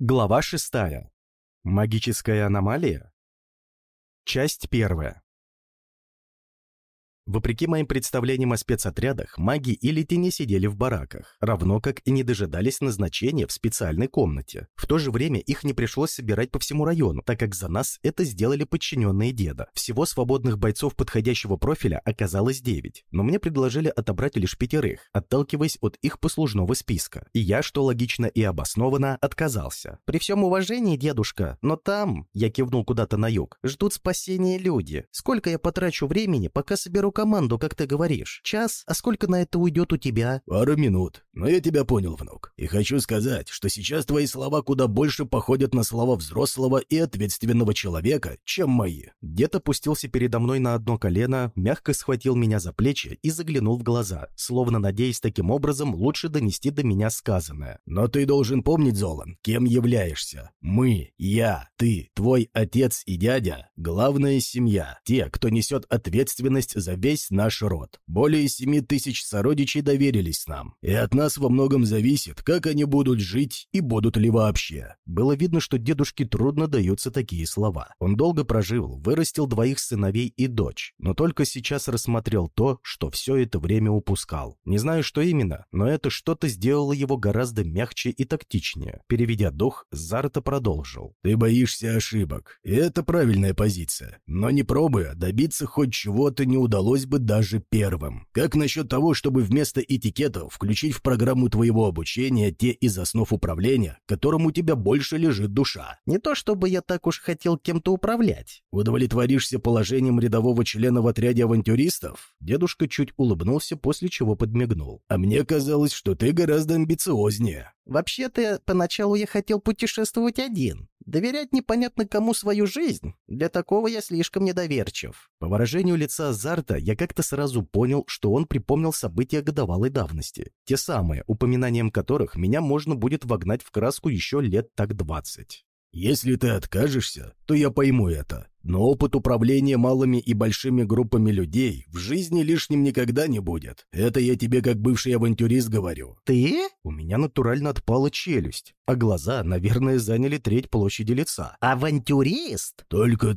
Глава 6. Магическая аномалия? Часть первая. Вопреки моим представлениям о спецотрядах, маги или не сидели в бараках, равно как и не дожидались назначения в специальной комнате. В то же время их не пришлось собирать по всему району, так как за нас это сделали подчиненные деда. Всего свободных бойцов подходящего профиля оказалось 9, но мне предложили отобрать лишь пятерых, отталкиваясь от их послужного списка. И я, что логично и обоснованно, отказался. При всем уважении, дедушка, но там, я кивнул куда-то на юг, ждут спасения люди. Сколько я потрачу времени, пока соберу команду, как ты говоришь. Час, а сколько на это уйдет у тебя?» «Пару минут. Но я тебя понял, внук. И хочу сказать, что сейчас твои слова куда больше походят на слова взрослого и ответственного человека, чем мои». Дед опустился передо мной на одно колено, мягко схватил меня за плечи и заглянул в глаза, словно надеясь таким образом лучше донести до меня сказанное. «Но ты должен помнить, Золан, кем являешься. Мы, я, ты, твой отец и дядя – главная семья, те, кто несет ответственность за весь наш род. Более семи тысяч сородичей доверились нам, и от нас во многом зависит, как они будут жить и будут ли вообще». Было видно, что дедушке трудно даются такие слова. Он долго прожил, вырастил двоих сыновей и дочь, но только сейчас рассмотрел то, что все это время упускал. Не знаю, что именно, но это что-то сделало его гораздо мягче и тактичнее. Переведя дух, Зарта продолжил. «Ты боишься ошибок, и это правильная позиция. Но не пробуя, добиться хоть чего-то не удалось удалось бы даже первым. Как насчет того, чтобы вместо этикета включить в программу твоего обучения те из основ управления, которым у тебя больше лежит душа? Не то чтобы я так уж хотел кем-то управлять. Удовлетворишься положением рядового члена в отряде авантюристов? Дедушка чуть улыбнулся, после чего подмигнул. А мне казалось, что ты гораздо амбициознее. Вообще-то, поначалу я хотел путешествовать один. Доверять непонятно кому свою жизнь, для такого я слишком недоверчив. По выражению лица Зарта я как-то сразу понял, что он припомнил события годовалой давности. Те самые, упоминанием которых меня можно будет вогнать в краску еще лет так двадцать. Если ты откажешься, то я пойму это. Но опыт управления малыми и большими группами людей в жизни лишним никогда не будет. Это я тебе как бывший авантюрист говорю. Ты? У меня натурально отпала челюсть, а глаза, наверное, заняли треть площади лица. Авантюрист? Только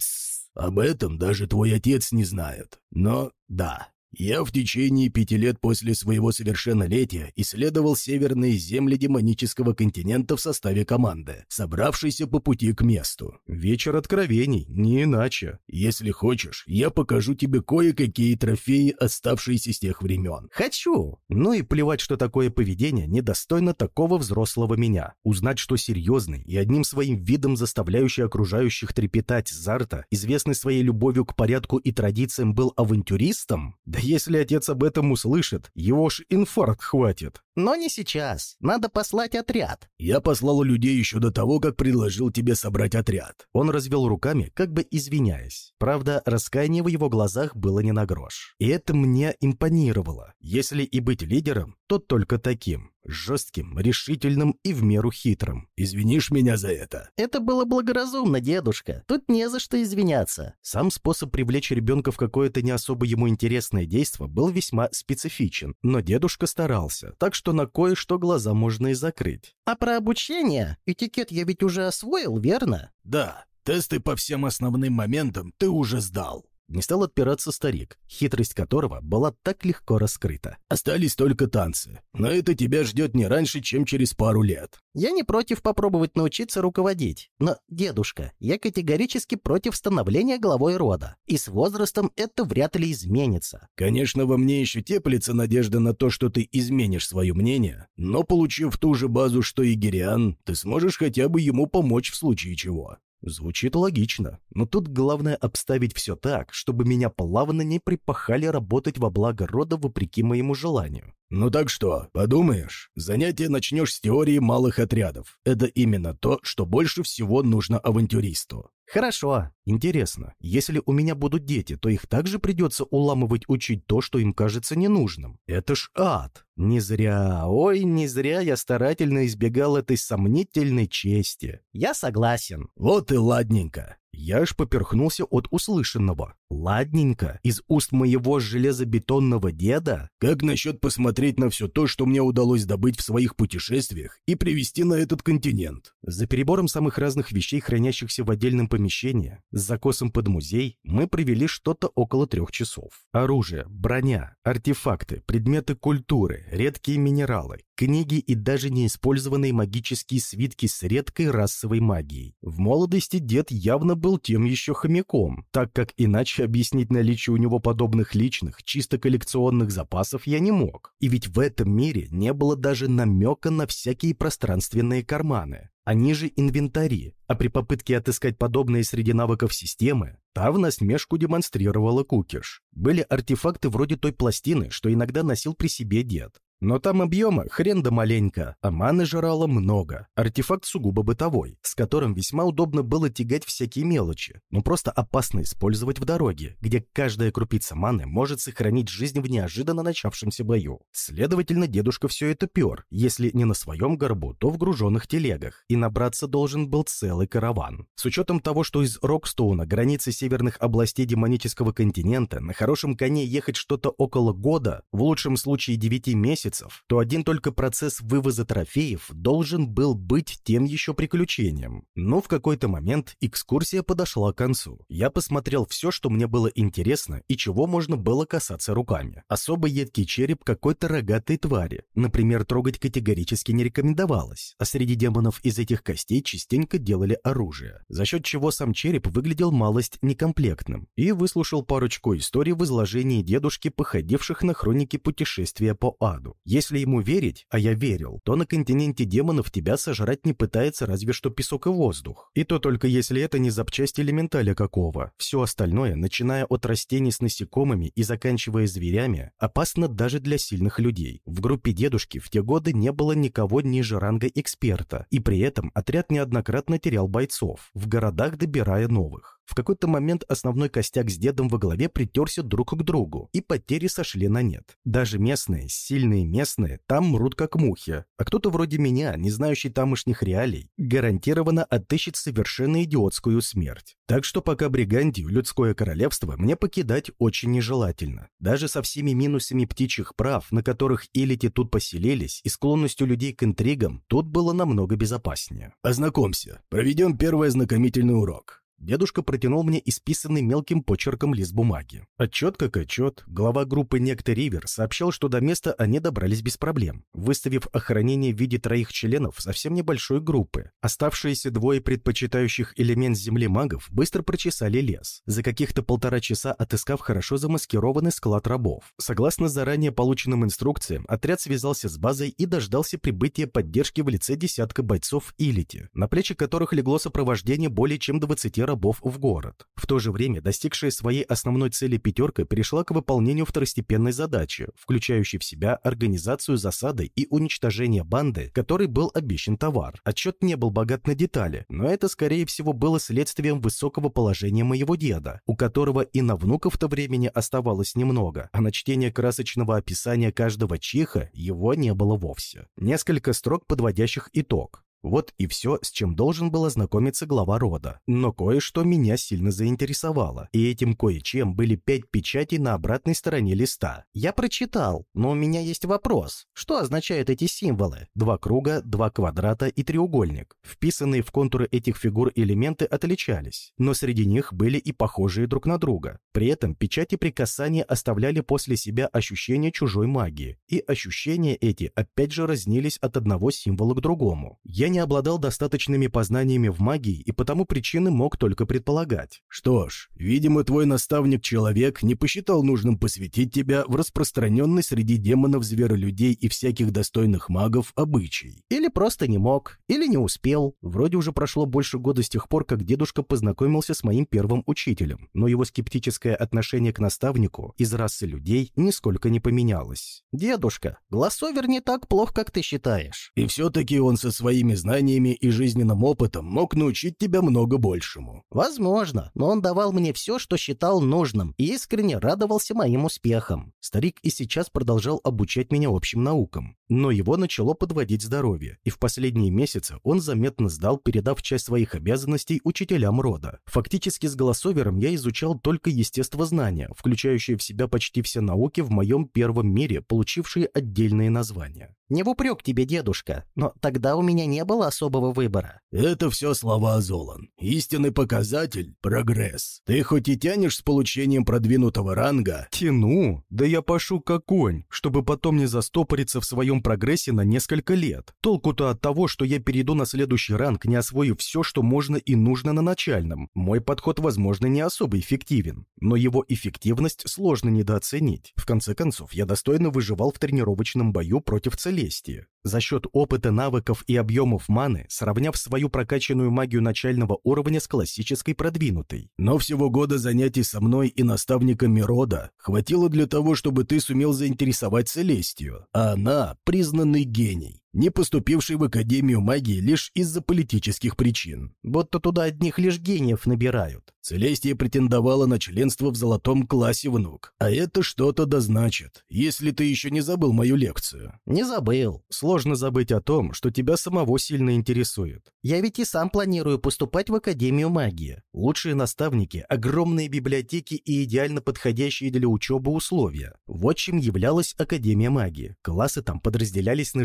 об этом даже твой отец не знает. Но да, я в течение пяти лет после своего совершеннолетия исследовал северные земли демонического континента в составе команды, собравшейся по пути к месту. Вечер откровений, не иначе. Если хочешь, я покажу тебе кое-какие трофеи, оставшиеся с тех времен. Хочу. Ну и плевать, что такое поведение недостойно такого взрослого меня. Узнать, что серьезный и одним своим видом заставляющий окружающих трепетать Зарта, известный своей любовью к порядку и традициям, был авантюристом? Да если отец об этом услышит, его ж инфаркт хватит. Но не сейчас. Надо послать отряд. Я послал людей еще до того, как предложил тебе собрать отряд. Он развел руками, как бы извиняясь. Правда, раскаяние в его глазах было не на грош. И это мне импонировало. Если и быть лидером, то только таким жестким, решительным и в меру хитрым. Извинишь меня за это? Это было благоразумно, дедушка. Тут не за что извиняться. Сам способ привлечь ребенка в какое-то не особо ему интересное действо был весьма специфичен, но дедушка старался, так что на кое-что глаза можно и закрыть. А про обучение? Этикет я ведь уже освоил, верно? Да, тесты по всем основным моментам ты уже сдал. Не стал отпираться старик, хитрость которого была так легко раскрыта. «Остались только танцы, но это тебя ждет не раньше, чем через пару лет». «Я не против попробовать научиться руководить, но, дедушка, я категорически против становления главой рода, и с возрастом это вряд ли изменится». «Конечно, во мне еще теплится надежда на то, что ты изменишь свое мнение, но, получив ту же базу, что и Гириан, ты сможешь хотя бы ему помочь в случае чего». Звучит логично, но тут главное обставить все так, чтобы меня плавно не припахали работать во благо рода вопреки моему желанию. «Ну так что, подумаешь, занятие начнешь с теории малых отрядов. Это именно то, что больше всего нужно авантюристу». «Хорошо. Интересно, если у меня будут дети, то их также придется уламывать учить то, что им кажется ненужным. Это ж ад. Не зря, ой, не зря я старательно избегал этой сомнительной чести. Я согласен. Вот и ладненько. Я аж поперхнулся от услышанного. Ладненько, из уст моего железобетонного деда? Как насчет посмотреть на все то, что мне удалось добыть в своих путешествиях и привезти на этот континент? За перебором самых разных вещей, хранящихся в отдельном помещении, с закосом под музей, мы провели что-то около трех часов. Оружие, броня, артефакты, предметы культуры, редкие минералы, книги и даже неиспользованные магические свитки с редкой расовой магией. В молодости дед явно был тем еще хомяком, так как иначе объяснить наличие у него подобных личных, чисто коллекционных запасов я не мог. И ведь в этом мире не было даже намека на всякие пространственные карманы. Они же инвентари, а при попытке отыскать подобные среди навыков системы, та в насмешку демонстрировала кукиш. Были артефакты вроде той пластины, что иногда носил при себе дед. Но там объема хрен да маленько, а маны жрало много. Артефакт сугубо бытовой, с которым весьма удобно было тягать всякие мелочи, но просто опасно использовать в дороге, где каждая крупица маны может сохранить жизнь в неожиданно начавшемся бою. Следовательно, дедушка все это пер, если не на своем горбу, то в груженных телегах, и набраться должен был целый караван. С учетом того, что из Рокстоуна, границы северных областей демонического континента, на хорошем коне ехать что-то около года, в лучшем случае 9 месяцев, месяцев, то один только процесс вывоза трофеев должен был быть тем еще приключением. Но в какой-то момент экскурсия подошла к концу. Я посмотрел все, что мне было интересно и чего можно было касаться руками. Особо едкий череп какой-то рогатой твари. Например, трогать категорически не рекомендовалось, а среди демонов из этих костей частенько делали оружие, за счет чего сам череп выглядел малость некомплектным. И выслушал парочку историй в изложении дедушки, походивших на хроники путешествия по аду. Если ему верить, а я верил, то на континенте демонов тебя сожрать не пытается разве что песок и воздух. И то только если это не запчасть элементаля какого. Все остальное, начиная от растений с насекомыми и заканчивая зверями, опасно даже для сильных людей. В группе дедушки в те годы не было никого ниже ранга эксперта, и при этом отряд неоднократно терял бойцов, в городах добирая новых. В какой-то момент основной костяк с дедом во главе притерся друг к другу, и потери сошли на нет. Даже местные, сильные местные, там мрут как мухи, а кто-то вроде меня, не знающий тамошних реалий, гарантированно отыщет совершенно идиотскую смерть. Так что пока Бригандию, людское королевство, мне покидать очень нежелательно. Даже со всеми минусами птичьих прав, на которых элити тут поселились, и склонностью людей к интригам, тут было намного безопаснее. Ознакомься, проведем первый ознакомительный урок. Дедушка протянул мне исписанный мелким почерком лист бумаги. Отчет как отчет. Глава группы Некто Ривер сообщал, что до места они добрались без проблем, выставив охранение в виде троих членов совсем небольшой группы. Оставшиеся двое предпочитающих элемент земли магов быстро прочесали лес, за каких-то полтора часа отыскав хорошо замаскированный склад рабов. Согласно заранее полученным инструкциям, отряд связался с базой и дождался прибытия поддержки в лице десятка бойцов Илити, на плечи которых легло сопровождение более чем 20 рабов в город. В то же время достигшая своей основной цели пятерка перешла к выполнению второстепенной задачи, включающей в себя организацию засады и уничтожение банды, которой был обещан товар. Отчет не был богат на детали, но это, скорее всего, было следствием высокого положения моего деда, у которого и на внуков-то времени оставалось немного, а на чтение красочного описания каждого чиха его не было вовсе. Несколько строк, подводящих итог. Вот и все, с чем должен был ознакомиться глава рода. Но кое-что меня сильно заинтересовало, и этим кое-чем были пять печатей на обратной стороне листа. Я прочитал, но у меня есть вопрос. Что означают эти символы? Два круга, два квадрата и треугольник. Вписанные в контуры этих фигур элементы отличались, но среди них были и похожие друг на друга. При этом печати прикасания оставляли после себя ощущение чужой магии, и ощущения эти опять же разнились от одного символа к другому. Я не не обладал достаточными познаниями в магии и потому причины мог только предполагать. Что ж, видимо, твой наставник-человек не посчитал нужным посвятить тебя в распространенный среди демонов, зверолюдей и всяких достойных магов обычай. Или просто не мог, или не успел. Вроде уже прошло больше года с тех пор, как дедушка познакомился с моим первым учителем, но его скептическое отношение к наставнику из расы людей нисколько не поменялось. «Дедушка, Глассовер не так плох, как ты считаешь». «И все-таки он со своими знаниями и жизненным опытом мог научить тебя много большему. Возможно, но он давал мне все, что считал нужным, и искренне радовался моим успехам. Старик и сейчас продолжал обучать меня общим наукам. Но его начало подводить здоровье, и в последние месяцы он заметно сдал, передав часть своих обязанностей учителям рода. Фактически с голосовером я изучал только естествознания, включающие в себя почти все науки в моем первом мире, получившие отдельные названия. Не в упрек тебе, дедушка, но тогда у меня не было особого выбора. Это все слова Золан. Истинный показатель – прогресс. Ты хоть и тянешь с получением продвинутого ранга... Тяну? Да я пошу как конь, чтобы потом не застопориться в своем прогрессе на несколько лет. Толку-то от того, что я перейду на следующий ранг, не освоив все, что можно и нужно на начальном. Мой подход, возможно, не особо эффективен, но его эффективность сложно недооценить. В конце концов, я достойно выживал в тренировочном бою против целей Лестия. За счет опыта, навыков и объемов маны, сравняв свою прокачанную магию начального уровня с классической продвинутой. Но всего года занятий со мной и наставниками рода хватило для того, чтобы ты сумел заинтересовать Целестию, а она – признанный гений не поступивший в Академию магии лишь из-за политических причин. Будто туда одних лишь гениев набирают. Целестия претендовала на членство в золотом классе внук. А это что-то да значит, если ты еще не забыл мою лекцию. Не забыл. Сложно забыть о том, что тебя самого сильно интересует. Я ведь и сам планирую поступать в Академию магии. Лучшие наставники, огромные библиотеки и идеально подходящие для учебы условия. Вот чем являлась Академия магии. Классы там подразделялись на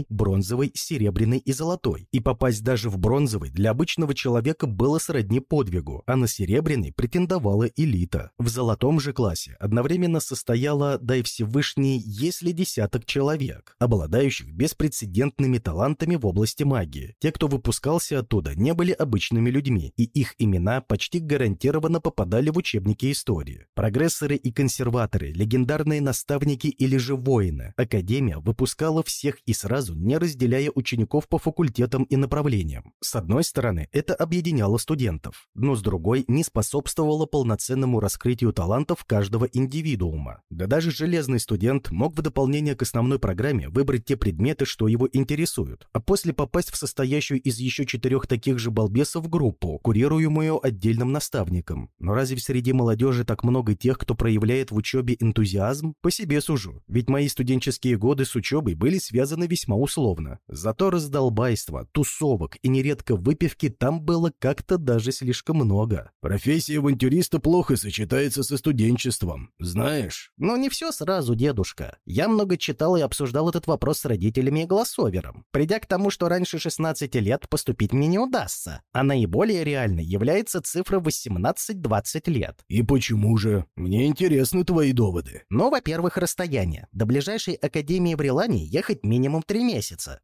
железный, бронзовый, серебряный и золотой. И попасть даже в бронзовый для обычного человека было сродни подвигу, а на серебряный претендовала элита. В золотом же классе одновременно состояло, дай Всевышний, если десяток человек, обладающих беспрецедентными талантами в области магии. Те, кто выпускался оттуда, не были обычными людьми, и их имена почти гарантированно попадали в учебники истории. Прогрессоры и консерваторы, легендарные наставники или же воины. Академия выпускала всех и сразу, не разделяя учеников по факультетам и направлениям. С одной стороны, это объединяло студентов, но с другой не способствовало полноценному раскрытию талантов каждого индивидуума. Да даже железный студент мог в дополнение к основной программе выбрать те предметы, что его интересуют, а после попасть в состоящую из еще четырех таких же балбесов группу, курируемую отдельным наставником. Но разве среди молодежи так много тех, кто проявляет в учебе энтузиазм? По себе сужу, ведь мои студенческие годы с учебой были связаны весьма условно. Зато раздолбайства, тусовок и нередко выпивки там было как-то даже слишком много. Профессия авантюриста плохо сочетается со студенчеством, знаешь? Но не все сразу, дедушка. Я много читал и обсуждал этот вопрос с родителями и голосовером, придя к тому, что раньше 16 лет поступить мне не удастся, а наиболее реальной является цифра 18-20 лет. И почему же? Мне интересны твои доводы. Ну, во-первых, расстояние. До ближайшей академии в Релане ехать минимум 3 месяца,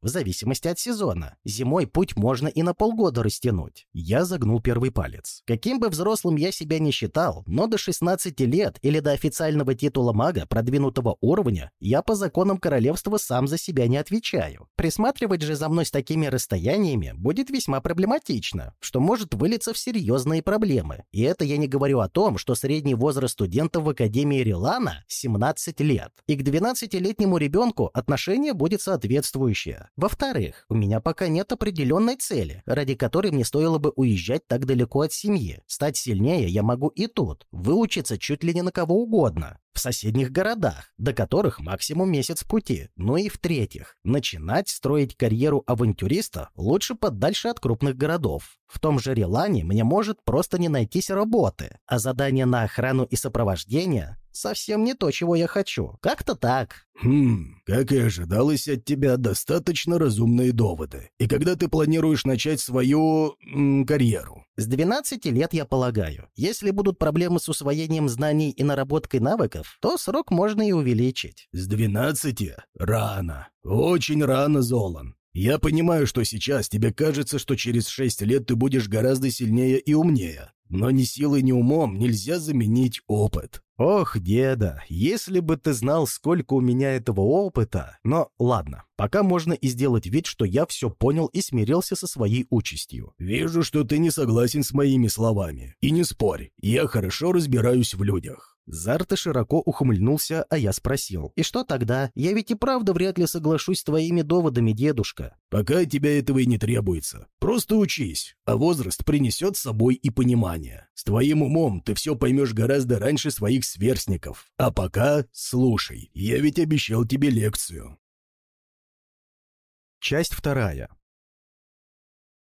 в зависимости от сезона. Зимой путь можно и на полгода растянуть. Я загнул первый палец. Каким бы взрослым я себя не считал, но до 16 лет или до официального титула мага продвинутого уровня я по законам королевства сам за себя не отвечаю. Присматривать же за мной с такими расстояниями будет весьма проблематично, что может вылиться в серьезные проблемы. И это я не говорю о том, что средний возраст студента в Академии Рилана 17 лет. И к 12-летнему ребенку отношение будет соответствующее. Во-вторых, у меня пока нет определенной цели, ради которой мне стоило бы уезжать так далеко от семьи. Стать сильнее я могу и тут, выучиться чуть ли не на кого угодно в соседних городах, до которых максимум месяц пути. Ну и в-третьих, начинать строить карьеру авантюриста лучше подальше от крупных городов. В том же Релане мне может просто не найтись работы, а задание на охрану и сопровождение совсем не то, чего я хочу. Как-то так. Хм, как и ожидалось от тебя, достаточно разумные доводы. И когда ты планируешь начать свою м, карьеру? С 12 лет, я полагаю. Если будут проблемы с усвоением знаний и наработкой навыков, то срок можно и увеличить. С 12? Рано. Очень рано, Золан. Я понимаю, что сейчас тебе кажется, что через шесть лет ты будешь гораздо сильнее и умнее. Но ни силой, ни умом нельзя заменить опыт. Ох, деда, если бы ты знал, сколько у меня этого опыта. Но ладно, пока можно и сделать вид, что я все понял и смирился со своей участью. Вижу, что ты не согласен с моими словами. И не спорь, я хорошо разбираюсь в людях. Зарта широко ухмыльнулся, а я спросил. «И что тогда? Я ведь и правда вряд ли соглашусь с твоими доводами, дедушка». «Пока тебе этого и не требуется. Просто учись, а возраст принесет с собой и понимание. С твоим умом ты все поймешь гораздо раньше своих сверстников. А пока слушай, я ведь обещал тебе лекцию». Часть вторая.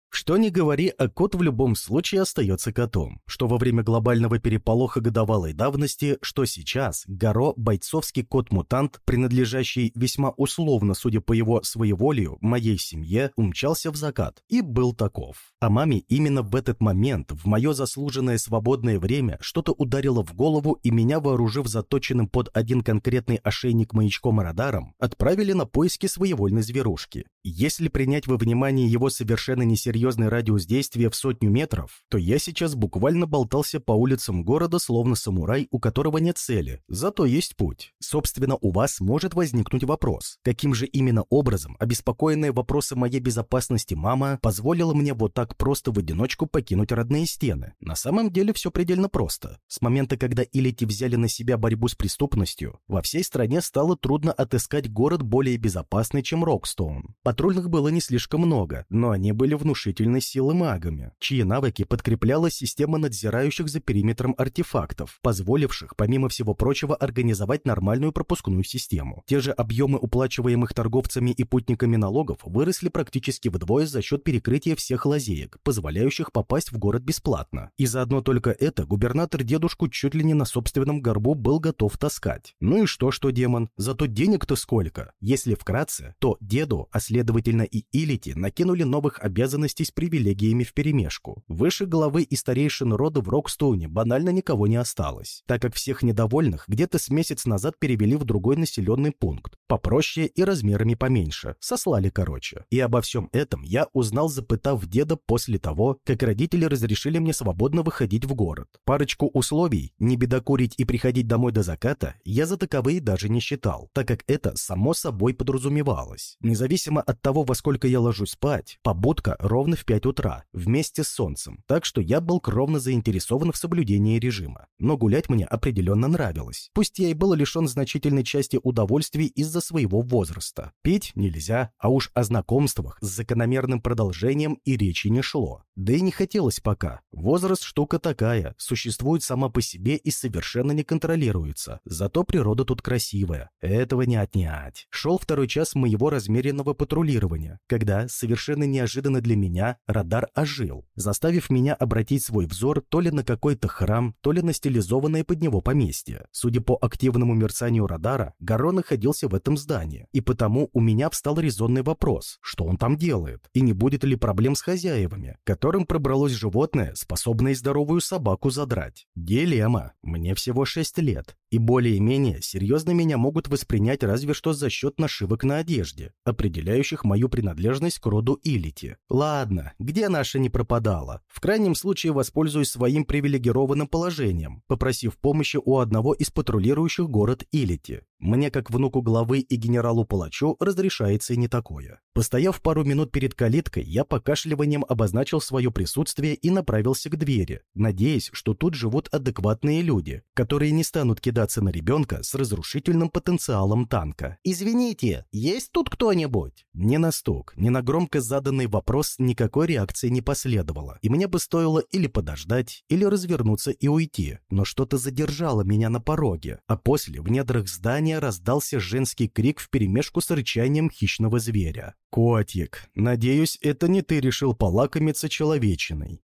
Что ни говори, а кот в любом случае остается котом. Что во время глобального переполоха годовалой давности, что сейчас Горо – бойцовский кот-мутант, принадлежащий весьма условно, судя по его своеволию, моей семье, умчался в закат. И был таков. А маме именно в этот момент, в мое заслуженное свободное время, что-то ударило в голову и меня, вооружив заточенным под один конкретный ошейник маячком-радаром, отправили на поиски своевольной зверушки. Если принять во внимание его совершенно несерьезно серьезный радиус действия в сотню метров, то я сейчас буквально болтался по улицам города, словно самурай, у которого нет цели, зато есть путь. Собственно, у вас может возникнуть вопрос, каким же именно образом обеспокоенная вопросами моей безопасности мама позволила мне вот так просто в одиночку покинуть родные стены. На самом деле все предельно просто. С момента, когда Илити взяли на себя борьбу с преступностью, во всей стране стало трудно отыскать город более безопасный, чем Рокстоун. Патрульных было не слишком много, но они были внушительны внушительной силы магами, чьи навыки подкрепляла система надзирающих за периметром артефактов, позволивших, помимо всего прочего, организовать нормальную пропускную систему. Те же объемы уплачиваемых торговцами и путниками налогов выросли практически вдвое за счет перекрытия всех лазеек, позволяющих попасть в город бесплатно. И заодно только это губернатор дедушку чуть ли не на собственном горбу был готов таскать. Ну и что, что демон? Зато денег-то сколько? Если вкратце, то деду, а следовательно и Илити, накинули новых обязанностей обзавестись привилегиями вперемешку. Выше главы и старейшин рода в Рокстоуне банально никого не осталось, так как всех недовольных где-то с месяц назад перевели в другой населенный пункт, попроще и размерами поменьше, сослали короче. И обо всем этом я узнал, запытав деда после того, как родители разрешили мне свободно выходить в город. Парочку условий, не бедокурить и приходить домой до заката, я за таковые даже не считал, так как это само собой подразумевалось. Независимо от того, во сколько я ложусь спать, побудка ровно ровно в 5 утра, вместе с солнцем, так что я был кровно заинтересован в соблюдении режима. Но гулять мне определенно нравилось, пусть я и был лишен значительной части удовольствий из-за своего возраста. Пить нельзя, а уж о знакомствах с закономерным продолжением и речи не шло. Да и не хотелось пока. Возраст штука такая, существует сама по себе и совершенно не контролируется. Зато природа тут красивая. Этого не отнять. Шел второй час моего размеренного патрулирования, когда, совершенно неожиданно для меня, меня радар ожил, заставив меня обратить свой взор то ли на какой-то храм, то ли на стилизованное под него поместье. Судя по активному мерцанию радара, Гаро находился в этом здании, и потому у меня встал резонный вопрос, что он там делает, и не будет ли проблем с хозяевами, которым пробралось животное, способное здоровую собаку задрать. Дилемма. Мне всего 6 лет, и более-менее серьезно меня могут воспринять разве что за счет нашивок на одежде, определяющих мою принадлежность к роду Илити. Ладно, где наша не пропадала? В крайнем случае воспользуюсь своим привилегированным положением, попросив помощи у одного из патрулирующих город Илити. Мне, как внуку главы и генералу-палачу, разрешается и не такое. Постояв пару минут перед калиткой, я покашливанием обозначил свое присутствие и направился к двери, надеясь, что тут живут адекватные люди, которые не станут кидаться на ребенка с разрушительным потенциалом танка. «Извините, есть тут кто-нибудь?» Ни на стук, ни на громко заданный вопрос никакой реакции не последовало, и мне бы стоило или подождать, или развернуться и уйти, но что-то задержало меня на пороге, а после в недрах здания здания раздался женский крик вперемешку с рычанием хищного зверя. «Котик, надеюсь, это не ты решил полакомиться человечиной».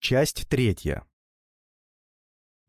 Часть третья.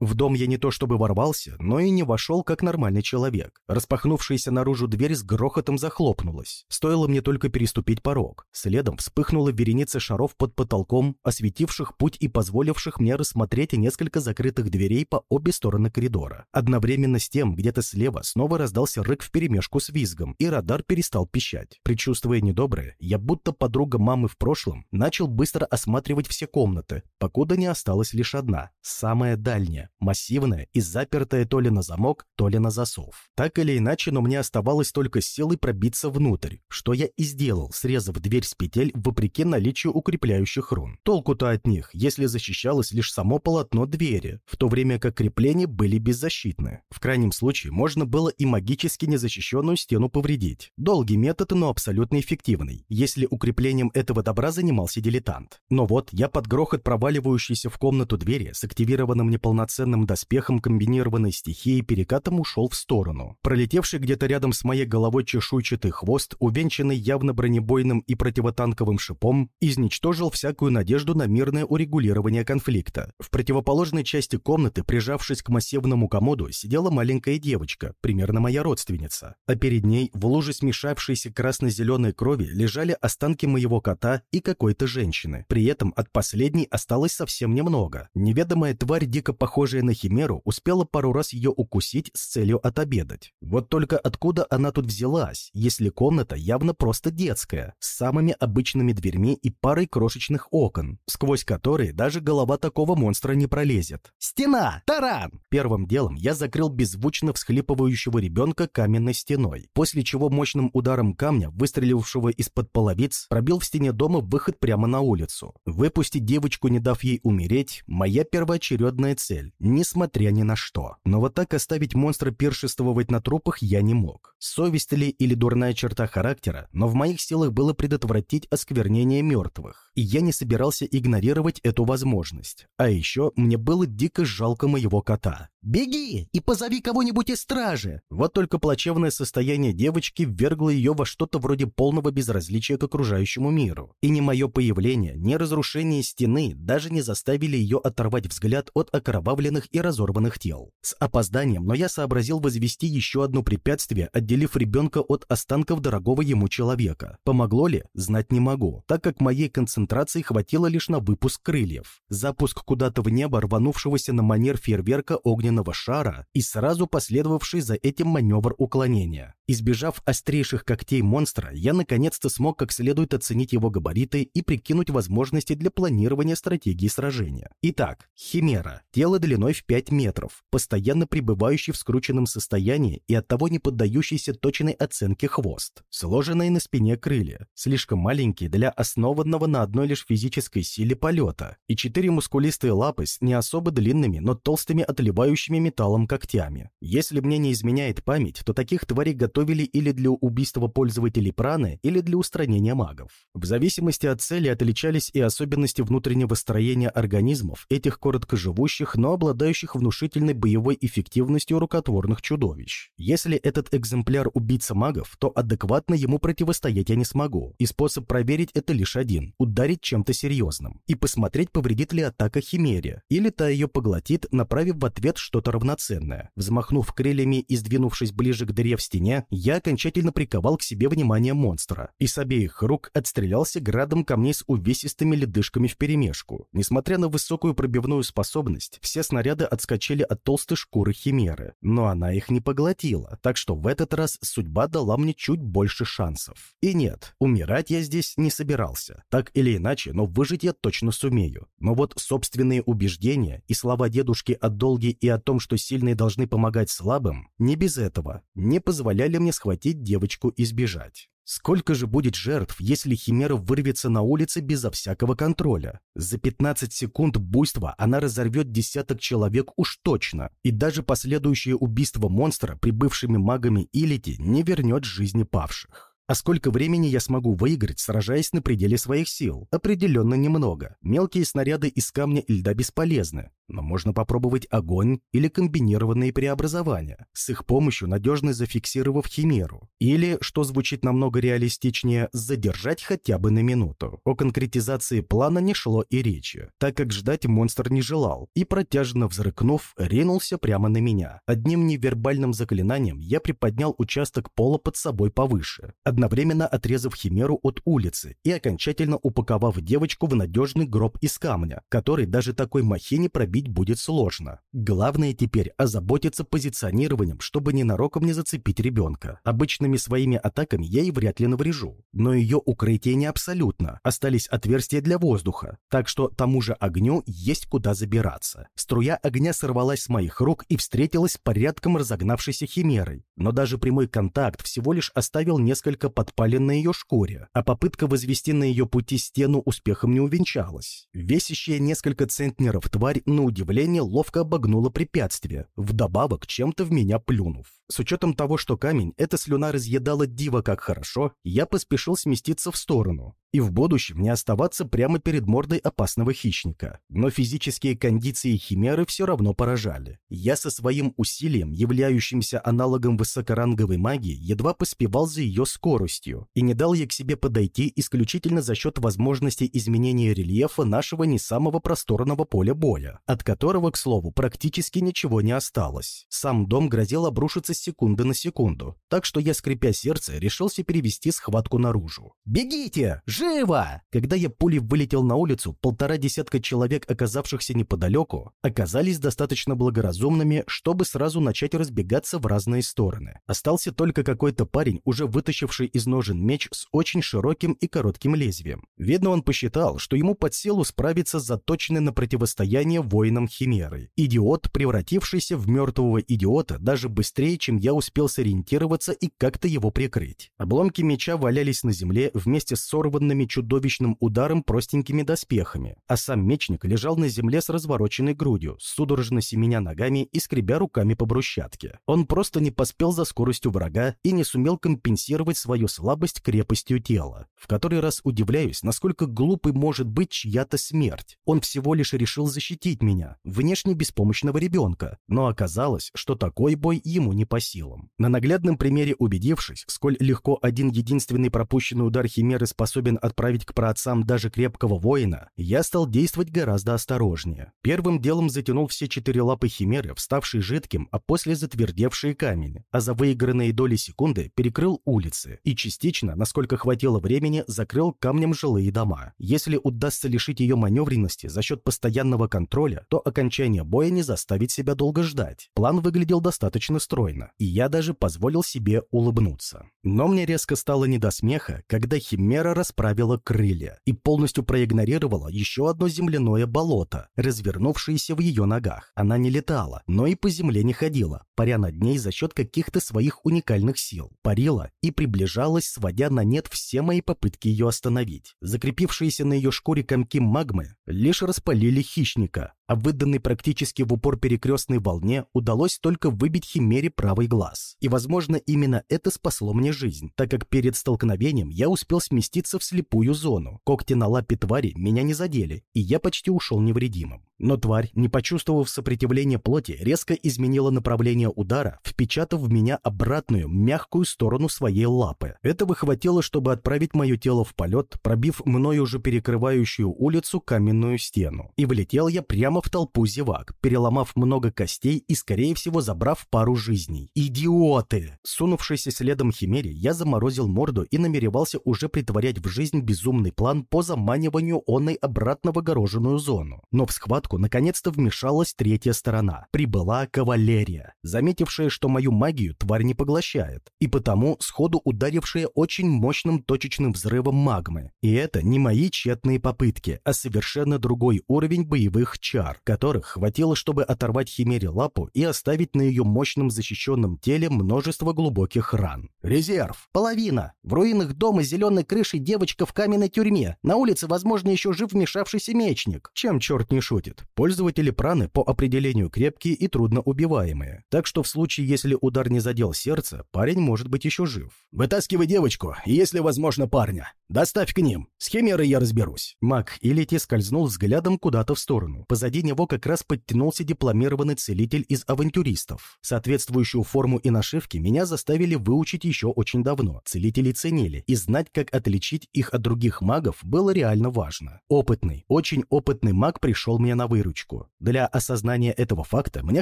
В дом я не то чтобы ворвался, но и не вошел как нормальный человек. Распахнувшаяся наружу дверь с грохотом захлопнулась. Стоило мне только переступить порог. Следом вспыхнула вереница шаров под потолком, осветивших путь и позволивших мне рассмотреть несколько закрытых дверей по обе стороны коридора. Одновременно с тем, где-то слева снова раздался рык вперемешку с визгом, и радар перестал пищать. Причувствуя недоброе, я будто подруга мамы в прошлом, начал быстро осматривать все комнаты, покуда не осталась лишь одна, самая дальняя массивная и запертая то ли на замок, то ли на засов. Так или иначе, но мне оставалось только силой пробиться внутрь, что я и сделал, срезав дверь с петель вопреки наличию укрепляющих рун. Толку-то от них, если защищалось лишь само полотно двери, в то время как крепления были беззащитны. В крайнем случае, можно было и магически незащищенную стену повредить. Долгий метод, но абсолютно эффективный, если укреплением этого добра занимался дилетант. Но вот я под грохот проваливающейся в комнату двери с активированным неполноценным доспехом комбинированной стихии перекатом ушел в сторону. Пролетевший где-то рядом с моей головой чешуйчатый хвост, увенчанный явно бронебойным и противотанковым шипом, изничтожил всякую надежду на мирное урегулирование конфликта. В противоположной части комнаты, прижавшись к массивному комоду, сидела маленькая девочка, примерно моя родственница. А перед ней, в луже смешавшейся красно-зеленой крови, лежали останки моего кота и какой-то женщины. При этом от последней осталось совсем немного. Неведомая тварь, дико похожая на химеру, успела пару раз ее укусить с целью отобедать. Вот только откуда она тут взялась, если комната явно просто детская, с самыми обычными дверьми и парой крошечных окон, сквозь которые даже голова такого монстра не пролезет. «Стена! Таран!» Первым делом я закрыл беззвучно всхлипывающего ребенка каменной стеной, после чего мощным ударом камня, выстрелившего из-под половиц, пробил в стене дома выход прямо на улицу. Выпустить девочку, не дав ей умереть, моя первоочередная цель, несмотря ни на что. Но вот так оставить монстра пиршествовать на трупах я не мог. Совесть ли или дурная черта характера, но в моих силах было предотвратить осквернение мертвых. И я не собирался игнорировать эту возможность. А еще мне было дико жалко моего кота. «Беги и позови кого-нибудь из стражи!» Вот только плачевное состояние девочки ввергло ее во что-то вроде полного безразличия к окружающему миру. И ни мое появление, ни разрушение стены даже не заставили ее оторвать взгляд от окровавленных и разорванных тел. С опозданием, но я сообразил возвести еще одно препятствие, отделив ребенка от останков дорогого ему человека. Помогло ли? Знать не могу, так как моей концентрации хватило лишь на выпуск крыльев. Запуск куда-то в небо рванувшегося на манер фейерверка огненного огненного шара и сразу последовавший за этим маневр уклонения. Избежав острейших когтей монстра, я наконец-то смог как следует оценить его габариты и прикинуть возможности для планирования стратегии сражения. Итак, Химера. Тело длиной в 5 метров, постоянно пребывающий в скрученном состоянии и оттого не поддающийся точной оценке хвост. Сложенные на спине крылья, слишком маленькие для основанного на одной лишь физической силе полета, и четыре мускулистые лапы с не особо длинными, но толстыми отливающими отливающими металлом когтями. Если мне не изменяет память, то таких тварей готовили или для убийства пользователей праны, или для устранения магов. В зависимости от цели отличались и особенности внутреннего строения организмов этих короткоживущих, но обладающих внушительной боевой эффективностью рукотворных чудовищ. Если этот экземпляр убийца магов, то адекватно ему противостоять я не смогу, и способ проверить это лишь один – ударить чем-то серьезным, и посмотреть, повредит ли атака Химере, или та ее поглотит, направив в ответ что-то равноценное. Взмахнув крыльями и сдвинувшись ближе к дыре в стене, я окончательно приковал к себе внимание монстра и с обеих рук отстрелялся градом камней с увесистыми ледышками вперемешку. Несмотря на высокую пробивную способность, все снаряды отскочили от толстой шкуры химеры, но она их не поглотила, так что в этот раз судьба дала мне чуть больше шансов. И нет, умирать я здесь не собирался. Так или иначе, но выжить я точно сумею. Но вот собственные убеждения и слова дедушки о долге и о том, что сильные должны помогать слабым, не без этого, не позволяли мне схватить девочку и сбежать. Сколько же будет жертв, если Химера вырвется на улице безо всякого контроля? За 15 секунд буйства она разорвет десяток человек уж точно, и даже последующее убийство монстра прибывшими магами Илити не вернет жизни павших. А сколько времени я смогу выиграть, сражаясь на пределе своих сил? Определенно немного. Мелкие снаряды из камня и льда бесполезны. Но можно попробовать огонь или комбинированные преобразования, с их помощью надежно зафиксировав химеру. Или, что звучит намного реалистичнее, задержать хотя бы на минуту. О конкретизации плана не шло и речи, так как ждать монстр не желал, и протяжно взрыкнув, ринулся прямо на меня. Одним невербальным заклинанием я приподнял участок пола под собой повыше. Одновременно отрезав химеру от улицы и окончательно упаковав девочку в надежный гроб из камня, который даже такой махине пробить будет сложно. Главное теперь озаботиться позиционированием, чтобы ненароком не зацепить ребенка. Обычными своими атаками я и вряд ли наврежу. Но ее укрытие не абсолютно. Остались отверстия для воздуха, так что тому же огню есть куда забираться. Струя огня сорвалась с моих рук и встретилась порядком разогнавшейся химерой. Но даже прямой контакт всего лишь оставил несколько подпалин на ее шкуре, а попытка возвести на ее пути стену успехом не увенчалась. Весящая несколько центнеров тварь, на удивление, ловко обогнула препятствие, вдобавок чем-то в меня плюнув. С учетом того, что камень эта слюна разъедала диво как хорошо, я поспешил сместиться в сторону и в будущем не оставаться прямо перед мордой опасного хищника. Но физические кондиции химеры все равно поражали. Я со своим усилием, являющимся аналогом высокоранговой магии, едва поспевал за ее скоростью и не дал ей к себе подойти исключительно за счет возможности изменения рельефа нашего не самого просторного поля боя, от которого, к слову, практически ничего не осталось. Сам дом грозил обрушиться с секунды на секунду, так что я, скрипя сердце, решился перевести схватку наружу. «Бегите! Живо!» Когда я пулей вылетел на улицу, полтора десятка человек, оказавшихся неподалеку, оказались достаточно благоразумными, чтобы сразу начать разбегаться в разные стороны. Остался только какой-то парень, уже вытащивший из ножен меч с очень широким и коротким лезвием. Видно, он посчитал, что ему под силу справиться с заточенной на противостояние воинам Химеры. Идиот, превратившийся в мертвого идиота даже быстрее, чем я успел сориентироваться и как-то его прикрыть. Обломки меча валялись на земле вместе с сорванными чудовищным ударом простенькими доспехами, а сам мечник лежал на земле с развороченной грудью, судорожно семеня ногами и скребя руками по брусчатке. Он просто не поспел за скоростью врага и не сумел компенсировать свою слабость крепостью тела. В который раз удивляюсь, насколько глупой может быть чья-то смерть. Он всего лишь решил защитить меня, внешне беспомощного ребенка, но оказалось, что такой бой ему не по силам. На наглядном примере убедившись, сколь легко один единственный пропущенный удар Химеры способен отправить к праотцам даже крепкого воина, я стал действовать гораздо осторожнее. Первым делом затянул все четыре лапы Химеры, вставшие жидким, а после затвердевшие камень, а за выигранные доли секунды перекрыл улицы и частично, насколько хватило времени, закрыл камнем жилые дома. Если удастся лишить ее маневренности за счет постоянного контроля, то окончание боя не заставит себя долго ждать. План выглядел достаточно стройно, и я даже позволил себе улыбнуться. Но мне резко стало не до смеха, когда Химера расправила крылья и полностью проигнорировала еще одно земляное болото, развернувшееся в ее ногах. Она не летала, но и по земле не ходила, паря над ней за счет каких-то своих уникальных сил. Парила и приближалась, сводя на нет все мои попытки ее остановить. Закрепившиеся на ее шкуре комки магмы лишь распалили хищника, а выданной практически в упор перекрестной волне удалось только выбить Химере правый глаз. И, возможно, именно это спасло мне жизнь, так как перед столкновением я успел сместиться в слепую зону. Когти на лапе твари меня не задели, и я почти ушел невредимым. Но тварь, не почувствовав сопротивления плоти, резко изменила направление удара, впечатав в меня обратную, мягкую сторону своей лапы. Этого хватило, чтобы отправить мое тело в полет, пробив мною уже перекрывающую улицу каменную стену. И влетел я прямо в толпу зевак, переломав много костей и, скорее всего, забрав пару жизней. Идиоты! Сунувшись следом химере, я заморозил морду и намеревался уже притворять в жизнь безумный план по заманиванию онной обратно в огороженную зону. Но в схватку наконец-то вмешалась третья сторона. Прибыла кавалерия, заметившая, что мою магию тварь не поглощает, и потому сходу ударившая очень мощным точечным взрывом магмы. И это не мои тщетные попытки, а совершенно другой уровень боевых чар, которых хватило, чтобы оторвать Химере лапу и оставить на ее мощном защищенном теле множество глубоких ран. Резерв. Половина. В руинах дома зеленой крышей девочка в каменной тюрьме. На улице, возможно, еще жив вмешавшийся мечник. Чем черт не шутит? Пользователи праны по определению крепкие и трудноубиваемые. Так что в случае, если удар не задел сердце, парень может быть еще жив. Вытаскивай девочку, если возможно парня. Доставь к ним. С Химерой я разберусь». Маг Илити скользнул взглядом куда-то в сторону. Позади него как раз подтянулся дипломированный целитель из авантюристов. Соответствующую форму и нашивки меня заставили выучить еще очень давно. Целители ценили, и знать, как отличить их от других магов, было реально важно. Опытный, очень опытный маг пришел мне на выручку. Для осознания этого факта мне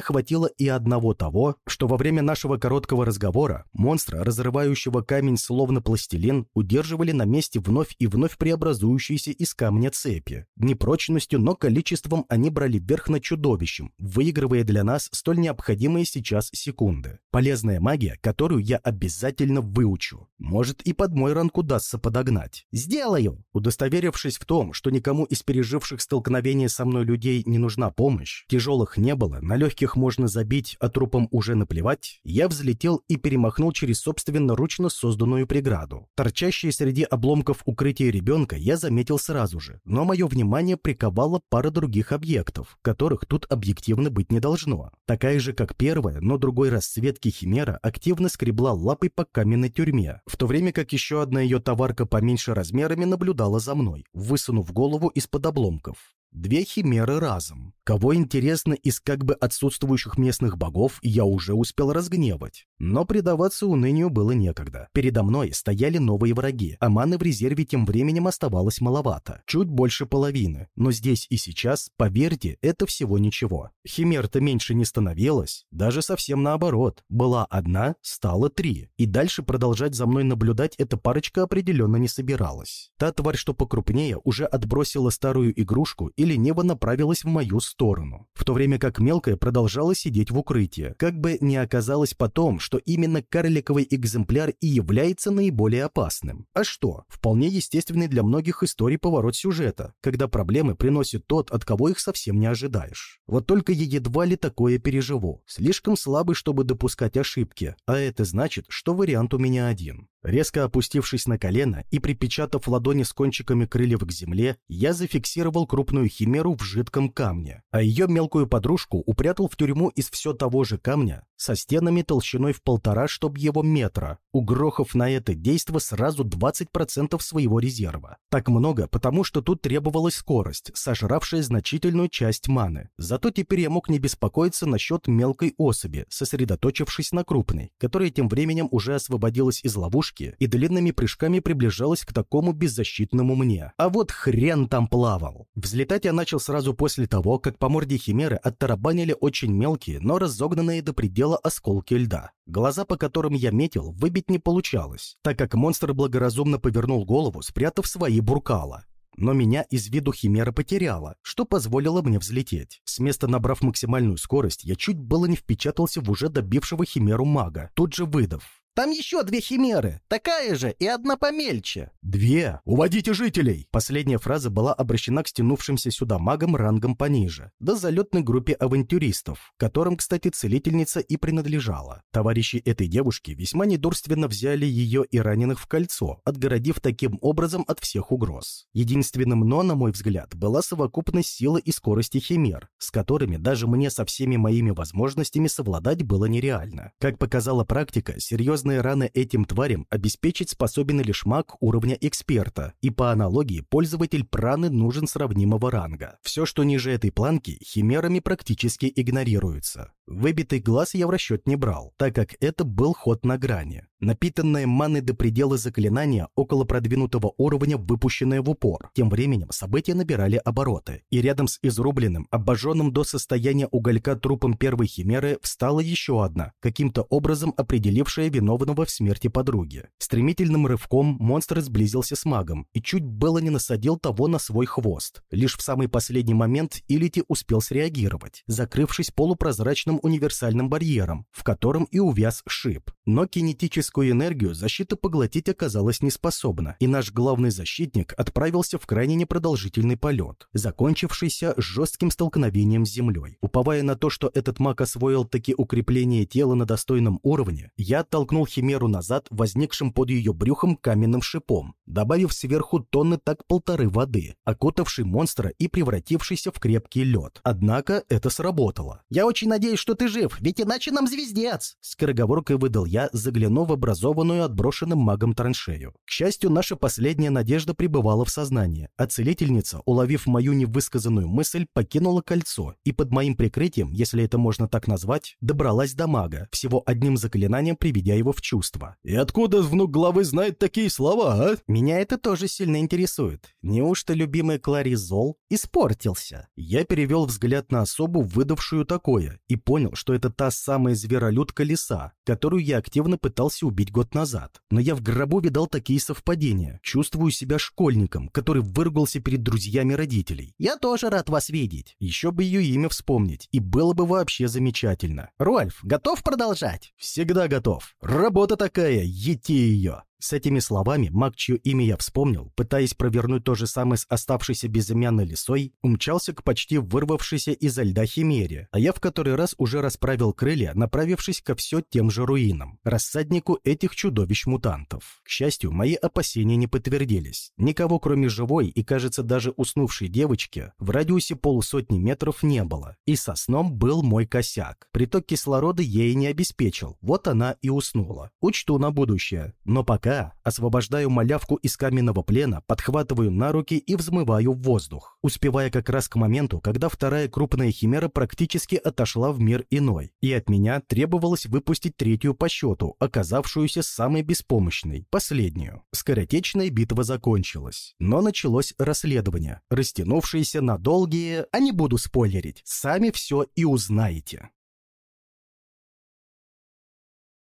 хватило и одного того, что во время нашего короткого разговора монстра, разрывающего камень словно пластилин, удерживали на месте вновь и вновь преобразующиеся из камня цепи. Не прочностью, но количеством они брали верх над чудовищем, выигрывая для нас столь необходимые сейчас секунды. Полезная магия, которую я обязательно выучу. Может, и под мой ранг удастся подогнать. Сделаю! Удостоверившись в том, что никому из переживших столкновение со мной людей не нужна помощь, тяжелых не было, на легких можно забить, а трупам уже наплевать, я взлетел и перемахнул через собственноручно созданную преграду. Торчащие среди обломков укрытия ребенка я заметил сразу же, но мое внимание приковала пара других объектов, которых тут объективно быть не должно. Такая же, как первая, но другой расцветки химера активно скребла лапой по каменной тюрьме, в то время как еще одна ее товарка поменьше размерами наблюдала за мной, высунув голову из-под обломков. Две химеры разом. Кого интересно из как бы отсутствующих местных богов, я уже успел разгневать. Но предаваться унынию было некогда. Передо мной стояли новые враги, а маны в резерве тем временем оставалось маловато. Чуть больше половины. Но здесь и сейчас, поверьте, это всего ничего. Химер-то меньше не становилось. Даже совсем наоборот. Была одна, стало три. И дальше продолжать за мной наблюдать эта парочка определенно не собиралась. Та тварь, что покрупнее, уже отбросила старую игрушку и лениво направилась в мою сторону сторону, в то время как мелкая продолжала сидеть в укрытии, как бы не оказалось потом, что именно карликовый экземпляр и является наиболее опасным. А что? Вполне естественный для многих историй поворот сюжета, когда проблемы приносит тот, от кого их совсем не ожидаешь. Вот только я едва ли такое переживу. Слишком слабый, чтобы допускать ошибки, а это значит, что вариант у меня один. Резко опустившись на колено и припечатав ладони с кончиками крыльев к земле, я зафиксировал крупную химеру в жидком камне, а ее мелкую подружку упрятал в тюрьму из все того же камня со стенами толщиной в полтора, чтоб его метра, угрохав на это действо сразу 20% своего резерва. Так много, потому что тут требовалась скорость, сожравшая значительную часть маны. Зато теперь я мог не беспокоиться насчет мелкой особи, сосредоточившись на крупной, которая тем временем уже освободилась из ловушки лодке и длинными прыжками приближалась к такому беззащитному мне. А вот хрен там плавал. Взлетать я начал сразу после того, как по морде химеры оттарабанили очень мелкие, но разогнанные до предела осколки льда. Глаза, по которым я метил, выбить не получалось, так как монстр благоразумно повернул голову, спрятав свои буркала но меня из виду химера потеряла, что позволило мне взлететь. С места набрав максимальную скорость, я чуть было не впечатался в уже добившего химеру мага, тут же выдав. Там еще две химеры, такая же и одна помельче». «Две? Уводите жителей!» Последняя фраза была обращена к стянувшимся сюда магам рангом пониже, да залетной группе авантюристов, которым, кстати, целительница и принадлежала. Товарищи этой девушки весьма недурственно взяли ее и раненых в кольцо, отгородив таким образом от всех угроз. Единственным «но», на мой взгляд, была совокупность силы и скорости химер, с которыми даже мне со всеми моими возможностями совладать было нереально. Как показала практика, серьезно Серьезные раны этим тварям обеспечить способен лишь маг уровня эксперта, и по аналогии пользователь праны нужен сравнимого ранга. Все, что ниже этой планки, химерами практически игнорируется. Выбитый глаз я в расчет не брал, так как это был ход на грани. Напитанное маной до предела заклинания около продвинутого уровня, выпущенное в упор. Тем временем события набирали обороты, и рядом с изрубленным, обожженным до состояния уголька трупом первой химеры встала еще одна, каким-то образом определившая виновного в смерти подруги. Стремительным рывком монстр сблизился с магом и чуть было не насадил того на свой хвост. Лишь в самый последний момент Илити успел среагировать, закрывшись полупрозрачным универсальным барьером, в котором и увяз шип. Но кинетический магическую энергию защита поглотить оказалась неспособна, и наш главный защитник отправился в крайне непродолжительный полет, закончившийся жестким столкновением с землей. Уповая на то, что этот маг освоил таки укрепление тела на достойном уровне, я оттолкнулся швырнул химеру назад возникшим под ее брюхом каменным шипом, добавив сверху тонны так полторы воды, окутавший монстра и превратившийся в крепкий лед. Однако это сработало. «Я очень надеюсь, что ты жив, ведь иначе нам звездец!» Скороговоркой выдал я, заглянув в образованную отброшенным магом траншею. К счастью, наша последняя надежда пребывала в сознании, а целительница, уловив мою невысказанную мысль, покинула кольцо и под моим прикрытием, если это можно так назвать, добралась до мага, всего одним заклинанием приведя его в чувство. «И откуда внук главы знает такие слова, а?» Меня это тоже сильно интересует. Неужто любимый Кларизол испортился? Я перевел взгляд на особу, выдавшую такое, и понял, что это та самая зверолюдка леса, которую я активно пытался убить год назад. Но я в гробу видал такие совпадения. Чувствую себя школьником, который выругался перед друзьями родителей. «Я тоже рад вас видеть». Еще бы ее имя вспомнить, и было бы вообще замечательно. «Руальф, готов продолжать?» «Всегда готов. Работа такая, ети ее». С этими словами маг, чье имя я вспомнил, пытаясь провернуть то же самое с оставшейся безымянной лисой, умчался к почти вырвавшейся изо льда химере, а я в который раз уже расправил крылья, направившись ко все тем же руинам, рассаднику этих чудовищ-мутантов. К счастью, мои опасения не подтвердились. Никого, кроме живой и, кажется, даже уснувшей девочки, в радиусе полусотни метров не было. И со сном был мой косяк. Приток кислорода ей не обеспечил, вот она и уснула. Учту на будущее, но пока освобождаю малявку из каменного плена, подхватываю на руки и взмываю в воздух, успевая как раз к моменту, когда вторая крупная химера практически отошла в мир иной, и от меня требовалось выпустить третью по счету, оказавшуюся самой беспомощной, последнюю. Скоротечная битва закончилась, но началось расследование, растянувшееся на долгие, а не буду спойлерить, сами все и узнаете.